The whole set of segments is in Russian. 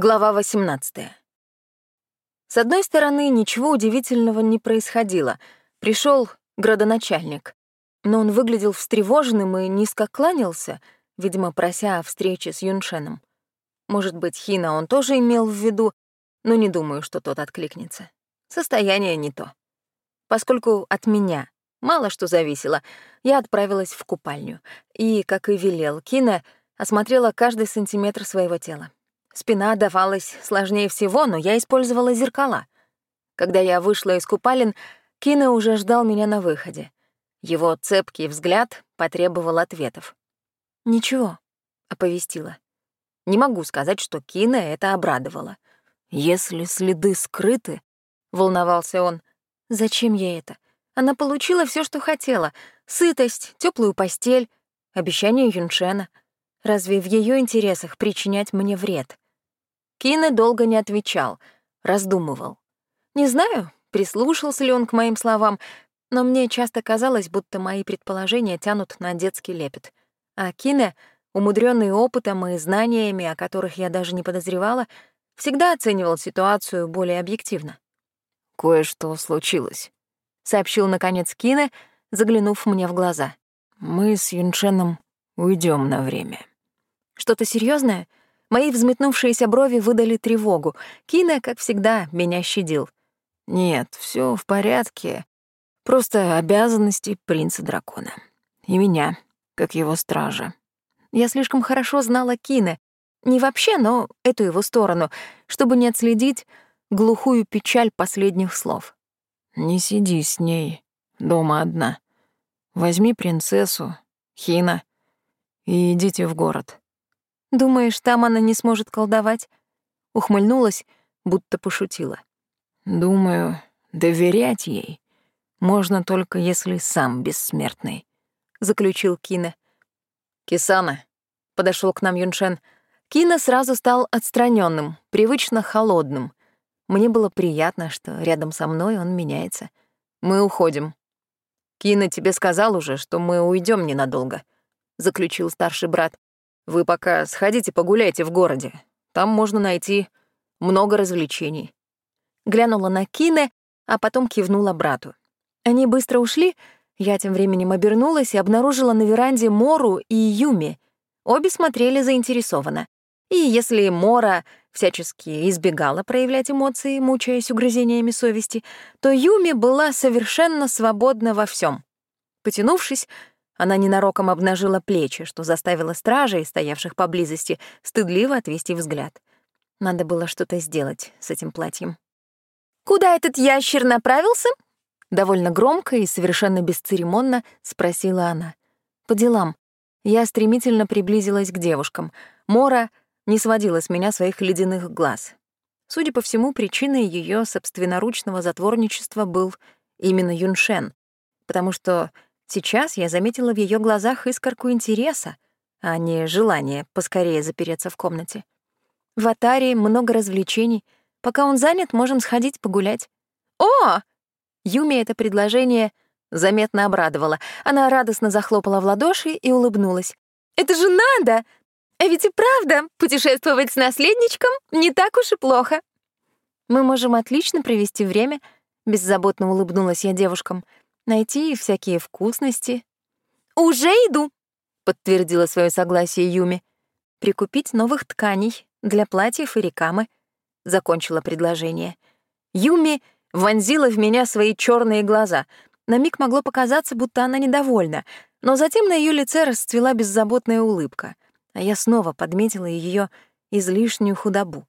Глава 18. С одной стороны, ничего удивительного не происходило. Пришел градоначальник, но он выглядел встревоженным и низко кланялся, видимо, прося о встрече с Юншеном. Может быть, Хина он тоже имел в виду, но не думаю, что тот откликнется. Состояние не то. Поскольку от меня мало что зависело, я отправилась в купальню и, как и велел Кина, осмотрела каждый сантиметр своего тела. Спина давалась сложнее всего, но я использовала зеркала. Когда я вышла из купалин, Кина уже ждал меня на выходе. Его цепкий взгляд потребовал ответов. «Ничего», — оповестила. Не могу сказать, что Кина это обрадовало. «Если следы скрыты», — волновался он, — «зачем ей это? Она получила все, что хотела — сытость, теплую постель, обещание Юншена. Разве в ее интересах причинять мне вред?» Кине долго не отвечал, раздумывал. Не знаю, прислушался ли он к моим словам, но мне часто казалось, будто мои предположения тянут на детский лепет. А Кине, умудренный опытом и знаниями, о которых я даже не подозревала, всегда оценивал ситуацию более объективно. «Кое-что случилось», — сообщил, наконец, Кине, заглянув мне в глаза. «Мы с Юншеном уйдем на время». «Что-то серьезное? Мои взметнувшиеся брови выдали тревогу. Кина, как всегда, меня щадил. «Нет, все в порядке. Просто обязанности принца-дракона. И меня, как его стража». Я слишком хорошо знала Кина. Не вообще, но эту его сторону, чтобы не отследить глухую печаль последних слов. «Не сиди с ней дома одна. Возьми принцессу, Хина, и идите в город. Думаешь, там она не сможет колдовать? Ухмыльнулась, будто пошутила. Думаю, доверять ей можно только если сам бессмертный, заключил Кина. Кисана, подошел к нам Юншен. Кина сразу стал отстраненным, привычно холодным. Мне было приятно, что рядом со мной он меняется. Мы уходим. Кина тебе сказал уже, что мы уйдем ненадолго, заключил старший брат. Вы пока сходите погуляйте в городе. Там можно найти много развлечений». Глянула на Кине, а потом кивнула брату. Они быстро ушли, я тем временем обернулась и обнаружила на веранде Мору и Юми. Обе смотрели заинтересованно. И если Мора всячески избегала проявлять эмоции, мучаясь угрызениями совести, то Юми была совершенно свободна во всем. Потянувшись, она ненароком обнажила плечи, что заставило стражей, стоявших поблизости, стыдливо отвести взгляд. Надо было что-то сделать с этим платьем. «Куда этот ящер направился?» Довольно громко и совершенно бесцеремонно спросила она. «По делам». Я стремительно приблизилась к девушкам. Мора не сводила с меня своих ледяных глаз. Судя по всему, причиной ее собственноручного затворничества был именно Юншен, потому что Сейчас я заметила в ее глазах искорку интереса, а не желание поскорее запереться в комнате. В Атаре много развлечений. Пока он занят, можем сходить погулять. «О!» Юми это предложение заметно обрадовала. Она радостно захлопала в ладоши и улыбнулась. «Это же надо! А ведь и правда, путешествовать с наследничком не так уж и плохо. Мы можем отлично провести время», — беззаботно улыбнулась я девушкам — найти всякие вкусности. «Уже иду!» — подтвердила свое согласие Юми. «Прикупить новых тканей для платьев и рекамы», — закончила предложение. Юми вонзила в меня свои черные глаза. На миг могло показаться, будто она недовольна, но затем на ее лице расцвела беззаботная улыбка, а я снова подметила ее излишнюю худобу.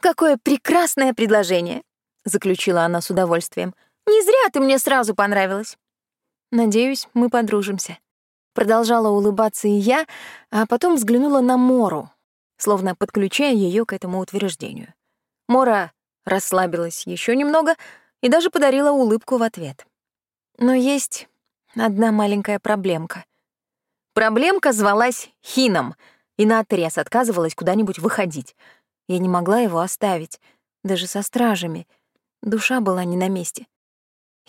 «Какое прекрасное предложение!» — заключила она с удовольствием. Не зря ты мне сразу понравилась. Надеюсь, мы подружимся. Продолжала улыбаться и я, а потом взглянула на Мору, словно подключая ее к этому утверждению. Мора расслабилась еще немного и даже подарила улыбку в ответ. Но есть одна маленькая проблемка. Проблемка звалась Хином и наотрез отказывалась куда-нибудь выходить. Я не могла его оставить, даже со стражами. Душа была не на месте.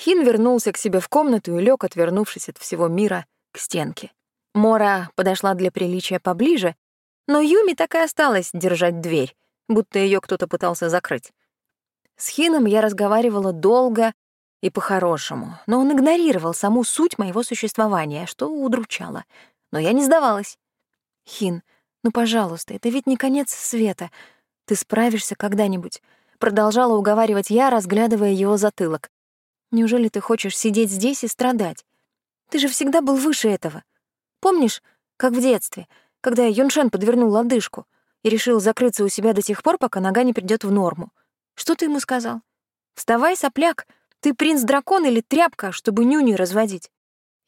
Хин вернулся к себе в комнату и лег, отвернувшись от всего мира, к стенке. Мора подошла для приличия поближе, но Юми так и осталась держать дверь, будто ее кто-то пытался закрыть. С Хином я разговаривала долго и по-хорошему, но он игнорировал саму суть моего существования, что удручало. Но я не сдавалась. «Хин, ну, пожалуйста, это ведь не конец света. Ты справишься когда-нибудь», — продолжала уговаривать я, разглядывая его затылок. «Неужели ты хочешь сидеть здесь и страдать? Ты же всегда был выше этого. Помнишь, как в детстве, когда Юншен подвернул лодыжку и решил закрыться у себя до тех пор, пока нога не придет в норму? Что ты ему сказал? Вставай, сопляк, ты принц-дракон или тряпка, чтобы нюни разводить?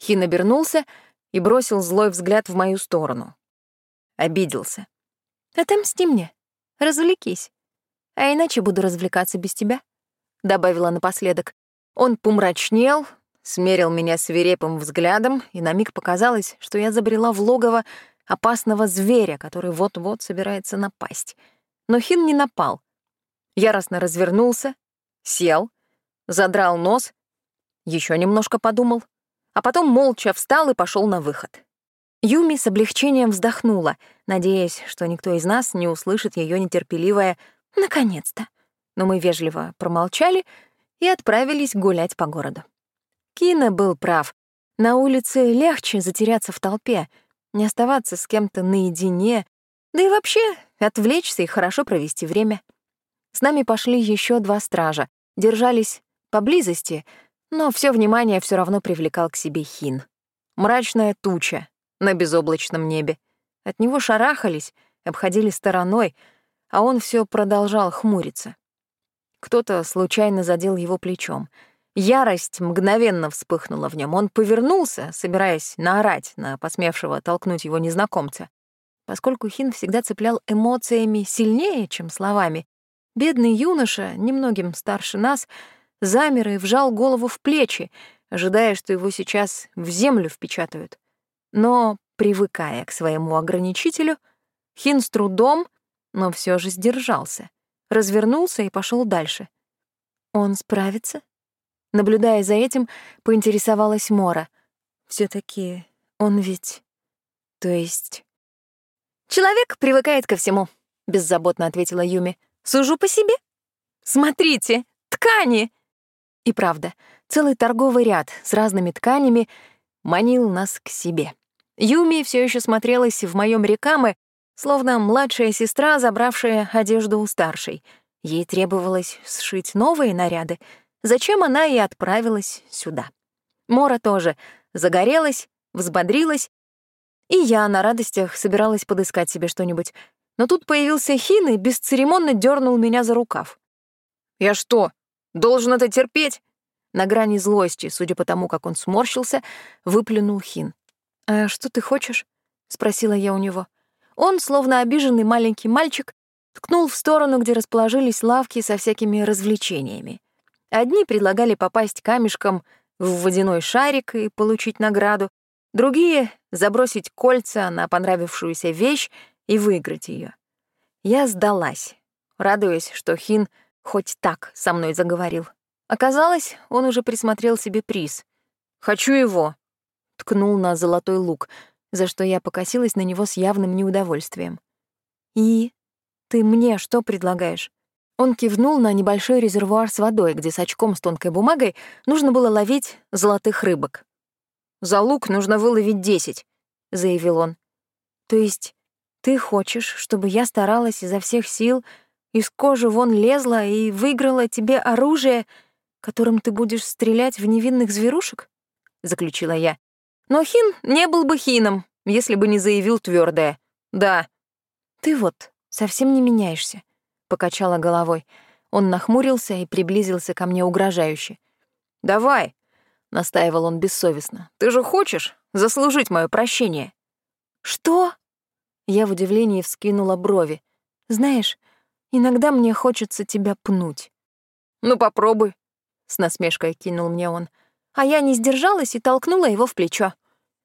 Хин обернулся и бросил злой взгляд в мою сторону. Обиделся. «Отомсти мне, развлекись. А иначе буду развлекаться без тебя», — добавила напоследок. Он помрачнел, смерил меня свирепым взглядом, и на миг показалось, что я забрела в логово опасного зверя, который вот-вот собирается напасть. Но Хин не напал. Яростно развернулся, сел, задрал нос, еще немножко подумал, а потом молча встал и пошел на выход. Юми с облегчением вздохнула, надеясь, что никто из нас не услышит ее нетерпеливое «наконец-то». Но мы вежливо промолчали и отправились гулять по городу. Кина был прав. На улице легче затеряться в толпе, не оставаться с кем-то наедине, да и вообще отвлечься и хорошо провести время. С нами пошли еще два стража, держались поблизости, но все внимание все равно привлекал к себе Хин. Мрачная туча, на безоблачном небе. От него шарахались, обходили стороной, а он все продолжал хмуриться. Кто-то случайно задел его плечом. Ярость мгновенно вспыхнула в нем. Он повернулся, собираясь наорать на посмевшего толкнуть его незнакомца. Поскольку Хин всегда цеплял эмоциями сильнее, чем словами, бедный юноша, немногим старше нас, замер и вжал голову в плечи, ожидая, что его сейчас в землю впечатают. Но, привыкая к своему ограничителю, Хин с трудом, но все же сдержался, развернулся и пошел дальше. Он справится? Наблюдая за этим, поинтересовалась Мора. все таки он ведь... То есть... «Человек привыкает ко всему», — беззаботно ответила Юми. «Сужу по себе. Смотрите, ткани!» И правда, целый торговый ряд с разными тканями манил нас к себе. Юми все еще смотрелась в моем рекамы, словно младшая сестра, забравшая одежду у старшей. Ей требовалось сшить новые наряды, зачем она и отправилась сюда. Мора тоже загорелась, взбодрилась, и я на радостях собиралась подыскать себе что-нибудь. Но тут появился Хин и бесцеремонно дернул меня за рукав. «Я что, должен это терпеть?» На грани злости, судя по тому, как он сморщился, выплюнул Хин. «А что ты хочешь?» — спросила я у него. Он, словно обиженный маленький мальчик, ткнул в сторону, где расположились лавки со всякими развлечениями. Одни предлагали попасть камешком в водяной шарик и получить награду, другие — забросить кольца на понравившуюся вещь и выиграть ее. Я сдалась, радуясь, что Хин хоть так со мной заговорил. Оказалось, он уже присмотрел себе приз. «Хочу его», ткнул на золотой лук, за что я покосилась на него с явным неудовольствием. «И? Ты мне что предлагаешь?» Он кивнул на небольшой резервуар с водой, где с очком с тонкой бумагой нужно было ловить золотых рыбок. «За лук нужно выловить десять», — заявил он. «То есть ты хочешь, чтобы я старалась изо всех сил, из кожи вон лезла и выиграла тебе оружие, которым ты будешь стрелять в невинных зверушек?» — заключила я. Но Хин не был бы Хином, если бы не заявил твердое. «Да». «Ты вот совсем не меняешься», — покачала головой. Он нахмурился и приблизился ко мне угрожающе. «Давай», — настаивал он бессовестно. «Ты же хочешь заслужить мое прощение?» «Что?» Я в удивлении вскинула брови. «Знаешь, иногда мне хочется тебя пнуть». «Ну, попробуй», — с насмешкой кинул мне он а я не сдержалась и толкнула его в плечо.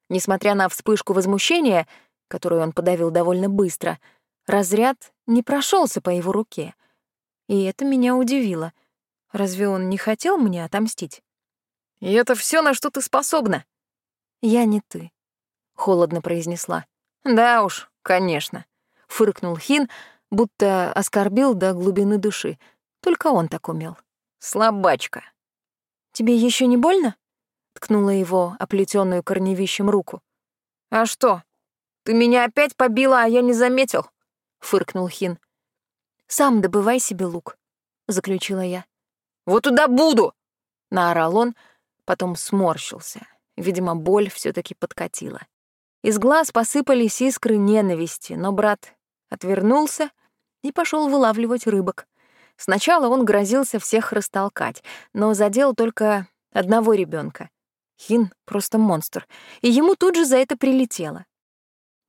Несмотря на вспышку возмущения, которую он подавил довольно быстро, разряд не прошелся по его руке. И это меня удивило. Разве он не хотел мне отомстить? «И это все, на что ты способна?» «Я не ты», — холодно произнесла. «Да уж, конечно», — фыркнул Хин, будто оскорбил до глубины души. Только он так умел. Слабачка. «Тебе еще не больно?» — ткнула его оплетенную корневищем руку. «А что? Ты меня опять побила, а я не заметил?» — фыркнул Хин. «Сам добывай себе лук», — заключила я. «Вот туда буду!» — наорал он, потом сморщился. Видимо, боль все таки подкатила. Из глаз посыпались искры ненависти, но брат отвернулся и пошел вылавливать рыбок. Сначала он грозился всех растолкать, но задел только одного ребенка. Хин — просто монстр, и ему тут же за это прилетело.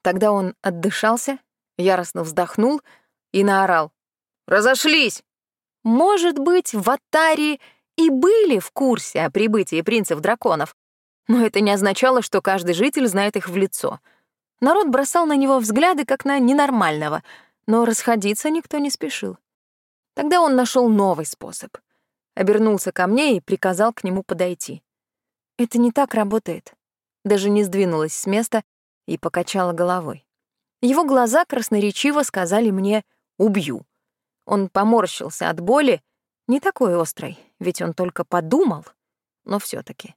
Тогда он отдышался, яростно вздохнул и наорал. «Разошлись!» Может быть, в Атаре и были в курсе о прибытии принцев-драконов, но это не означало, что каждый житель знает их в лицо. Народ бросал на него взгляды, как на ненормального, но расходиться никто не спешил. Тогда он нашел новый способ. Обернулся ко мне и приказал к нему подойти. Это не так работает. Даже не сдвинулась с места и покачала головой. Его глаза красноречиво сказали мне «убью». Он поморщился от боли, не такой острой, ведь он только подумал, но все таки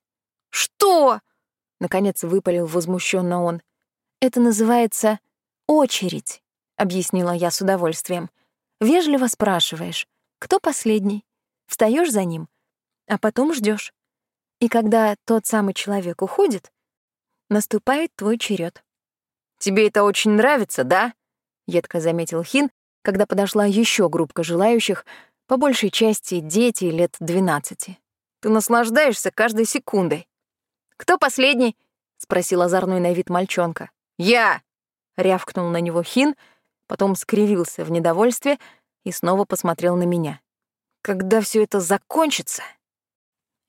«Что?» — наконец выпалил возмущенно он. «Это называется очередь», — объяснила я с удовольствием. Вежливо спрашиваешь, кто последний, встаешь за ним, а потом ждешь. И когда тот самый человек уходит, наступает твой черед. «Тебе это очень нравится, да?» — едко заметил Хин, когда подошла еще группка желающих, по большей части дети лет двенадцати. «Ты наслаждаешься каждой секундой». «Кто последний?» — спросил озорной на вид мальчонка. «Я!» — рявкнул на него Хин — потом скривился в недовольстве и снова посмотрел на меня. «Когда все это закончится?»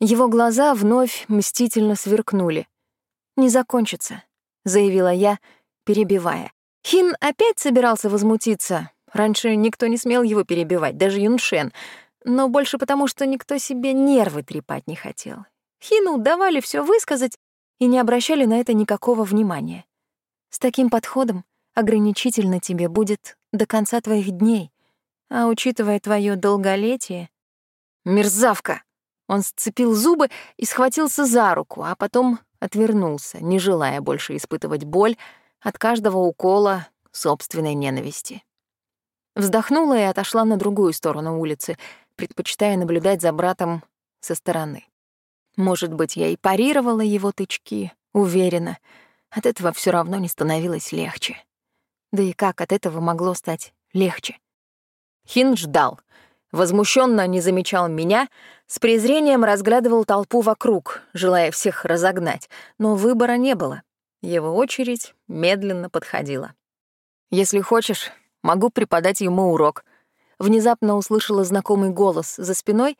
Его глаза вновь мстительно сверкнули. «Не закончится», — заявила я, перебивая. Хин опять собирался возмутиться. Раньше никто не смел его перебивать, даже Юншен, но больше потому, что никто себе нервы трепать не хотел. Хину давали все высказать и не обращали на это никакого внимания. С таким подходом ограничительно тебе будет до конца твоих дней. А учитывая твое долголетие... Мерзавка! Он сцепил зубы и схватился за руку, а потом отвернулся, не желая больше испытывать боль от каждого укола собственной ненависти. Вздохнула и отошла на другую сторону улицы, предпочитая наблюдать за братом со стороны. Может быть, я и парировала его тычки, уверена. От этого все равно не становилось легче. Да и как от этого могло стать легче? Хин ждал. Возмущенно не замечал меня, с презрением разглядывал толпу вокруг, желая всех разогнать, но выбора не было. Его очередь медленно подходила. «Если хочешь, могу преподать ему урок». Внезапно услышала знакомый голос за спиной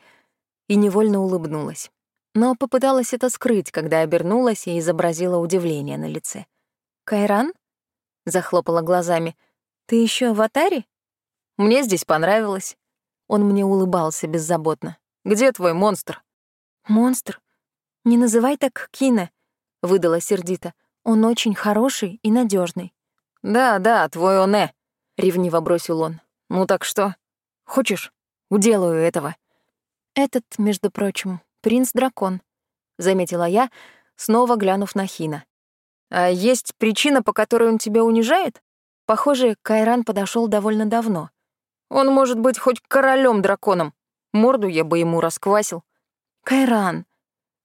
и невольно улыбнулась. Но попыталась это скрыть, когда обернулась и изобразила удивление на лице. «Кайран?» захлопала глазами. Ты еще в Атаре? Мне здесь понравилось. Он мне улыбался беззаботно. Где твой монстр? Монстр? Не называй так Кина, выдала сердито. Он очень хороший и надежный. Да, да, твой оне, ревниво бросил он. Ну так что? Хочешь? Уделаю этого. Этот, между прочим, принц-дракон, заметила я, снова глянув на Хина. А есть причина, по которой он тебя унижает? Похоже, Кайран подошел довольно давно. Он может быть хоть королем драконом. Морду я бы ему расквасил. Кайран.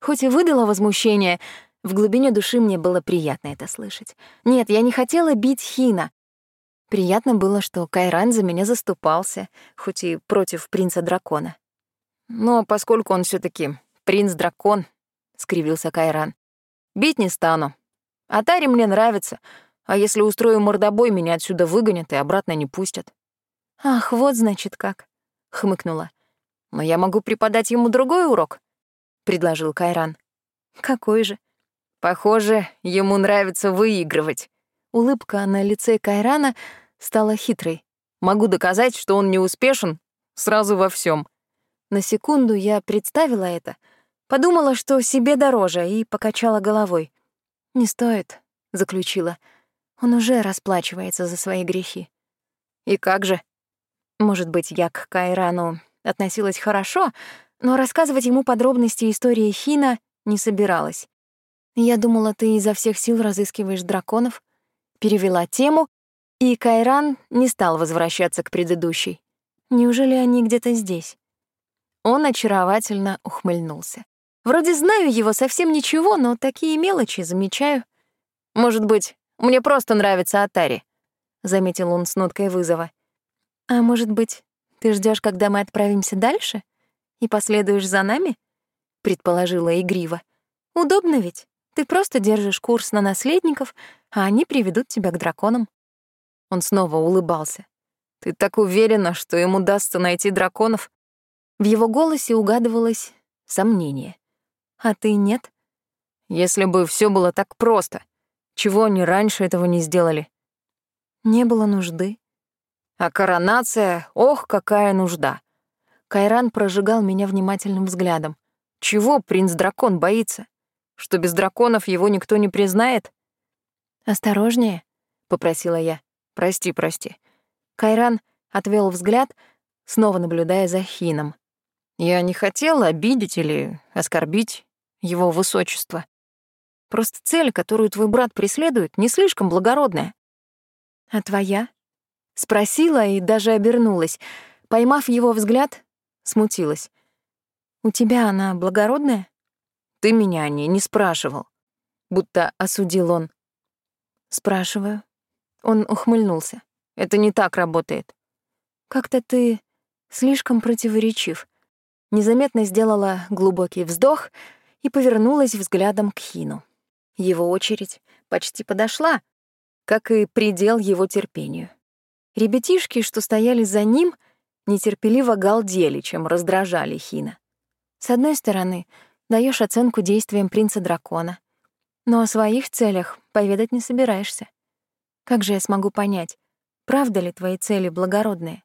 Хоть и выдала возмущение, в глубине души мне было приятно это слышать. Нет, я не хотела бить Хина. Приятно было, что Кайран за меня заступался, хоть и против принца-дракона. Но поскольку он все таки принц-дракон, — скривился Кайран, — бить не стану. Атари мне нравится, а если устрою мордобой, меня отсюда выгонят и обратно не пустят». «Ах, вот значит как», — хмыкнула. «Но я могу преподать ему другой урок», — предложил Кайран. «Какой же?» «Похоже, ему нравится выигрывать». Улыбка на лице Кайрана стала хитрой. «Могу доказать, что он не успешен сразу во всем. На секунду я представила это, подумала, что себе дороже, и покачала головой. «Не стоит», — заключила. «Он уже расплачивается за свои грехи». «И как же?» Может быть, я к Кайрану относилась хорошо, но рассказывать ему подробности истории Хина не собиралась. Я думала, ты изо всех сил разыскиваешь драконов, перевела тему, и Кайран не стал возвращаться к предыдущей. Неужели они где-то здесь? Он очаровательно ухмыльнулся. Вроде знаю его совсем ничего, но такие мелочи замечаю. Может быть, мне просто нравится Атари, заметил он с ноткой вызова. А может быть, ты ждешь, когда мы отправимся дальше и последуешь за нами? предположила игриво. Удобно ведь. Ты просто держишь курс на наследников, а они приведут тебя к драконам. Он снова улыбался. Ты так уверена, что им удастся найти драконов? В его голосе угадывалось сомнение. А ты нет? Если бы все было так просто, чего они раньше этого не сделали? Не было нужды. А коронация, ох, какая нужда. Кайран прожигал меня внимательным взглядом. Чего принц-дракон боится? Что без драконов его никто не признает? «Осторожнее», — попросила я. «Прости, прости». Кайран отвел взгляд, снова наблюдая за Хином. «Я не хотела обидеть или оскорбить его высочество. Просто цель, которую твой брат преследует, не слишком благородная». «А твоя?» — спросила и даже обернулась. Поймав его взгляд, смутилась. «У тебя она благородная?» «Ты меня о ней не спрашивал», — будто осудил он. «Спрашиваю». Он ухмыльнулся. «Это не так работает». «Как-то ты слишком противоречив». Незаметно сделала глубокий вздох и повернулась взглядом к Хину. Его очередь почти подошла, как и предел его терпению. Ребятишки, что стояли за ним, нетерпеливо галдели, чем раздражали Хина. С одной стороны, даешь оценку действиям принца-дракона, но о своих целях поведать не собираешься. Как же я смогу понять, правда ли твои цели благородные?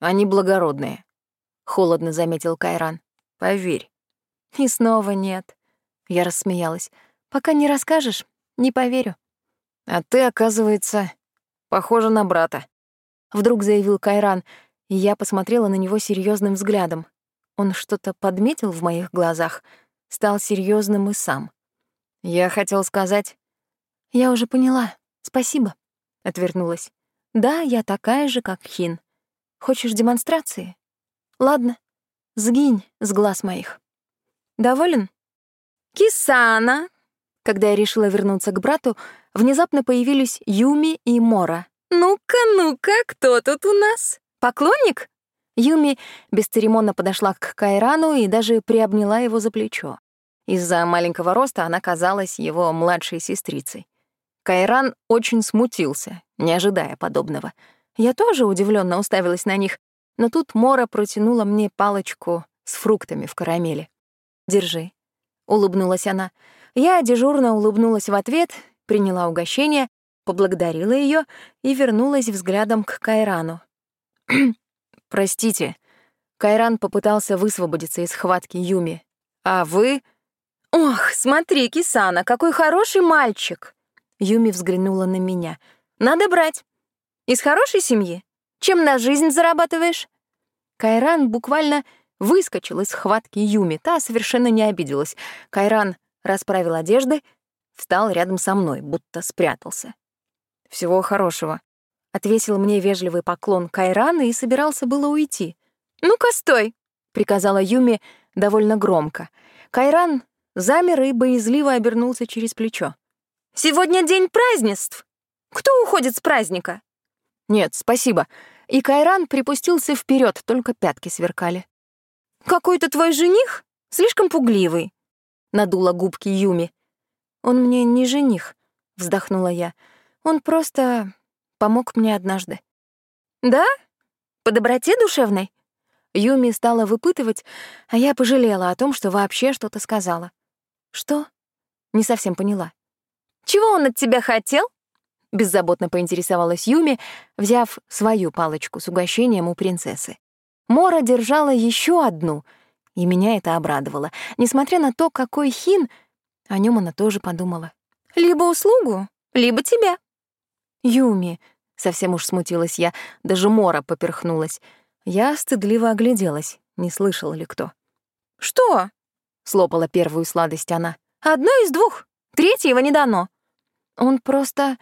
Они благородные, — холодно заметил Кайран. Поверь. И снова нет. Я рассмеялась. Пока не расскажешь, не поверю. А ты, оказывается, похожа на брата. Вдруг заявил Кайран, и я посмотрела на него серьезным взглядом. Он что-то подметил в моих глазах, стал серьезным и сам. Я хотел сказать... Я уже поняла. Спасибо. Отвернулась. Да, я такая же, как Хин. Хочешь демонстрации? Ладно, сгинь с глаз моих. Доволен? Кисана! Когда я решила вернуться к брату, внезапно появились Юми и Мора. «Ну-ка, ну-ка, кто тут у нас? Поклонник?» Юми бесцеремонно подошла к Кайрану и даже приобняла его за плечо. Из-за маленького роста она казалась его младшей сестрицей. Кайран очень смутился, не ожидая подобного. Я тоже удивленно уставилась на них, но тут Мора протянула мне палочку с фруктами в карамели. «Держи», — улыбнулась она. Я дежурно улыбнулась в ответ, приняла угощение, поблагодарила ее и вернулась взглядом к Кайрану. «Простите». Кайран попытался высвободиться из схватки Юми. «А вы...» «Ох, смотри, Кисана, какой хороший мальчик!» Юми взглянула на меня. «Надо брать. Из хорошей семьи? Чем на жизнь зарабатываешь?» Кайран буквально выскочил из схватки Юми. Та совершенно не обиделась. Кайран расправил одежды, встал рядом со мной, будто спрятался. «Всего хорошего», Отвесил мне вежливый поклон Кайран и собирался было уйти. «Ну-ка, стой!» — приказала Юми довольно громко. Кайран замер и боязливо обернулся через плечо. «Сегодня день празднеств! Кто уходит с праздника?» «Нет, спасибо». И Кайран припустился вперед, только пятки сверкали. «Какой-то твой жених? Слишком пугливый», — надула губки Юми. «Он мне не жених», — вздохнула я. «Он просто помог мне однажды. «Да? По доброте душевной?» Юми стала выпытывать, а я пожалела о том, что вообще что-то сказала. «Что?» Не совсем поняла. «Чего он от тебя хотел?» Беззаботно поинтересовалась Юми, взяв свою палочку с угощением у принцессы. Мора держала еще одну, и меня это обрадовало. Несмотря на то, какой хин, о нем она тоже подумала. «Либо услугу, либо тебя». «Юми», — совсем уж смутилась я, даже Мора поперхнулась. Я стыдливо огляделась, не слышал ли кто. «Что?» — слопала первую сладость она. «Одно из двух. Третьего не дано». Он просто...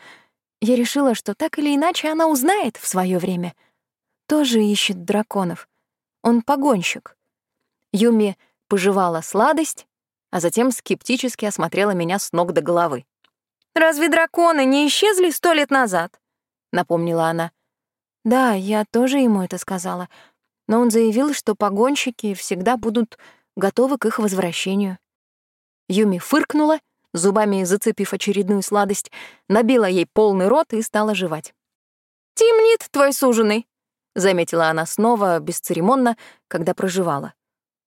Я решила, что так или иначе она узнает в свое время. Тоже ищет драконов. Он погонщик. Юми пожевала сладость, а затем скептически осмотрела меня с ног до головы. «Разве драконы не исчезли сто лет назад?» — напомнила она. «Да, я тоже ему это сказала, но он заявил, что погонщики всегда будут готовы к их возвращению». Юми фыркнула, зубами зацепив очередную сладость, набила ей полный рот и стала жевать. «Темнит твой суженый», — заметила она снова, бесцеремонно, когда проживала.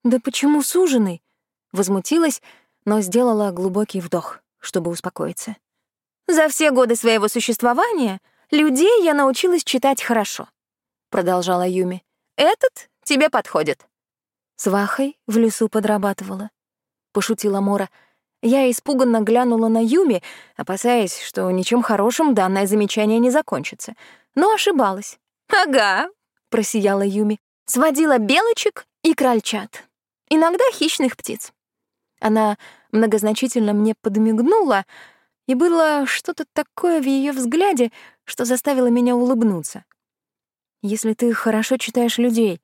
«Да почему суженый?» — возмутилась, но сделала глубокий вдох, чтобы успокоиться. «За все годы своего существования людей я научилась читать хорошо», — продолжала Юми. «Этот тебе подходит». «С Вахой в лесу подрабатывала», — пошутила Мора. Я испуганно глянула на Юми, опасаясь, что ничем хорошим данное замечание не закончится. Но ошибалась. «Ага», — просияла Юми. «Сводила белочек и крольчат. Иногда хищных птиц». Она многозначительно мне подмигнула, и было что-то такое в ее взгляде, что заставило меня улыбнуться. «Если ты хорошо читаешь людей,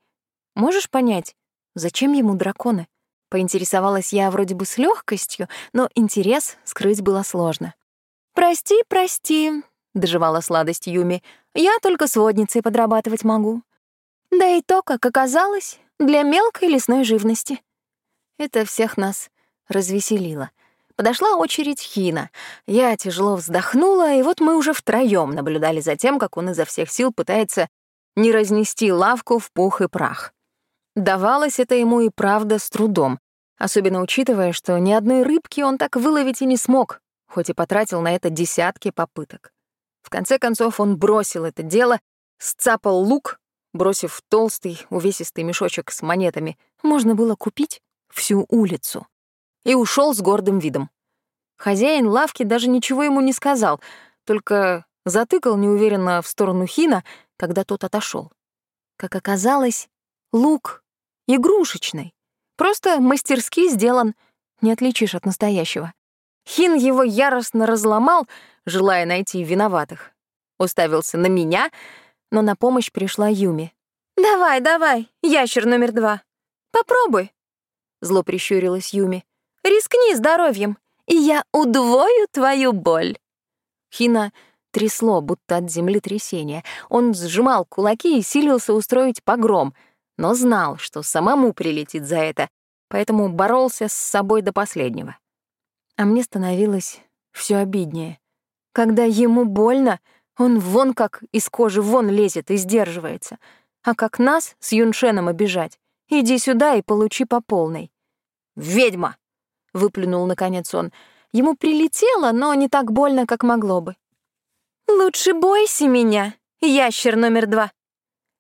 можешь понять, зачем ему драконы?» Поинтересовалась я вроде бы с легкостью, но интерес скрыть было сложно. «Прости, прости», — доживала сладость Юми. «Я только сводницей подрабатывать могу. Да и то, как оказалось, для мелкой лесной живности». Это всех нас развеселило. Подошла очередь Хина. Я тяжело вздохнула, и вот мы уже втроём наблюдали за тем, как он изо всех сил пытается не разнести лавку в пух и прах. Давалось это ему и правда с трудом, особенно учитывая, что ни одной рыбки он так выловить и не смог, хоть и потратил на это десятки попыток. В конце концов он бросил это дело, сцапал лук, бросив толстый увесистый мешочек с монетами, можно было купить всю улицу и ушел с гордым видом. Хозяин лавки даже ничего ему не сказал, только затыкал неуверенно в сторону Хина, когда тот отошел. Как оказалось, лук игрушечный, просто мастерски сделан, не отличишь от настоящего. Хин его яростно разломал, желая найти виноватых. Уставился на меня, но на помощь пришла Юми. «Давай, давай, ящер номер два. Попробуй», — зло прищурилась Юми. Рискни здоровьем, и я удвою твою боль». Хина трясло, будто от землетрясения. Он сжимал кулаки и силился устроить погром, но знал, что самому прилетит за это, поэтому боролся с собой до последнего. А мне становилось все обиднее. Когда ему больно, он вон как из кожи вон лезет и сдерживается. А как нас с Юншеном обижать? Иди сюда и получи по полной. «Ведьма!» — выплюнул наконец он. Ему прилетело, но не так больно, как могло бы. «Лучше бойся меня, ящер номер два!»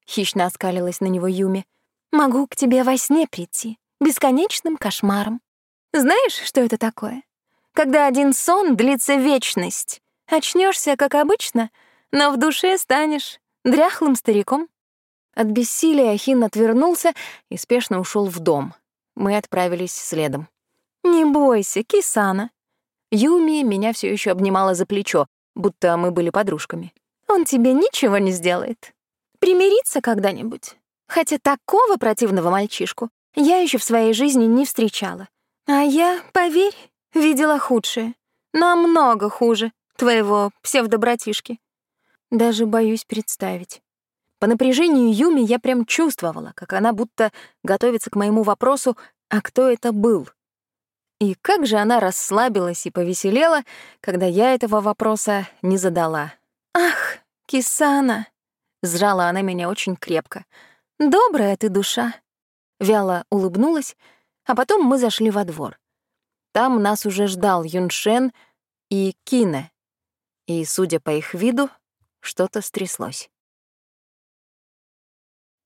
Хищно оскалилась на него Юми. «Могу к тебе во сне прийти, бесконечным кошмаром. Знаешь, что это такое? Когда один сон длится вечность. Очнешься, как обычно, но в душе станешь дряхлым стариком». От бессилия Хин отвернулся и спешно ушел в дом. Мы отправились следом. «Не бойся, Кисана». Юми меня все еще обнимала за плечо, будто мы были подружками. «Он тебе ничего не сделает. Примириться когда-нибудь. Хотя такого противного мальчишку я еще в своей жизни не встречала. А я, поверь, видела худшее. Намного хуже твоего псевдобратишки. Даже боюсь представить. По напряжению Юми я прям чувствовала, как она будто готовится к моему вопросу «А кто это был?». И как же она расслабилась и повеселела, когда я этого вопроса не задала. «Ах, Кисана!» — сжала она меня очень крепко. «Добрая ты душа!» Вяло улыбнулась, а потом мы зашли во двор. Там нас уже ждал Юншен и Кине, и, судя по их виду, что-то стряслось.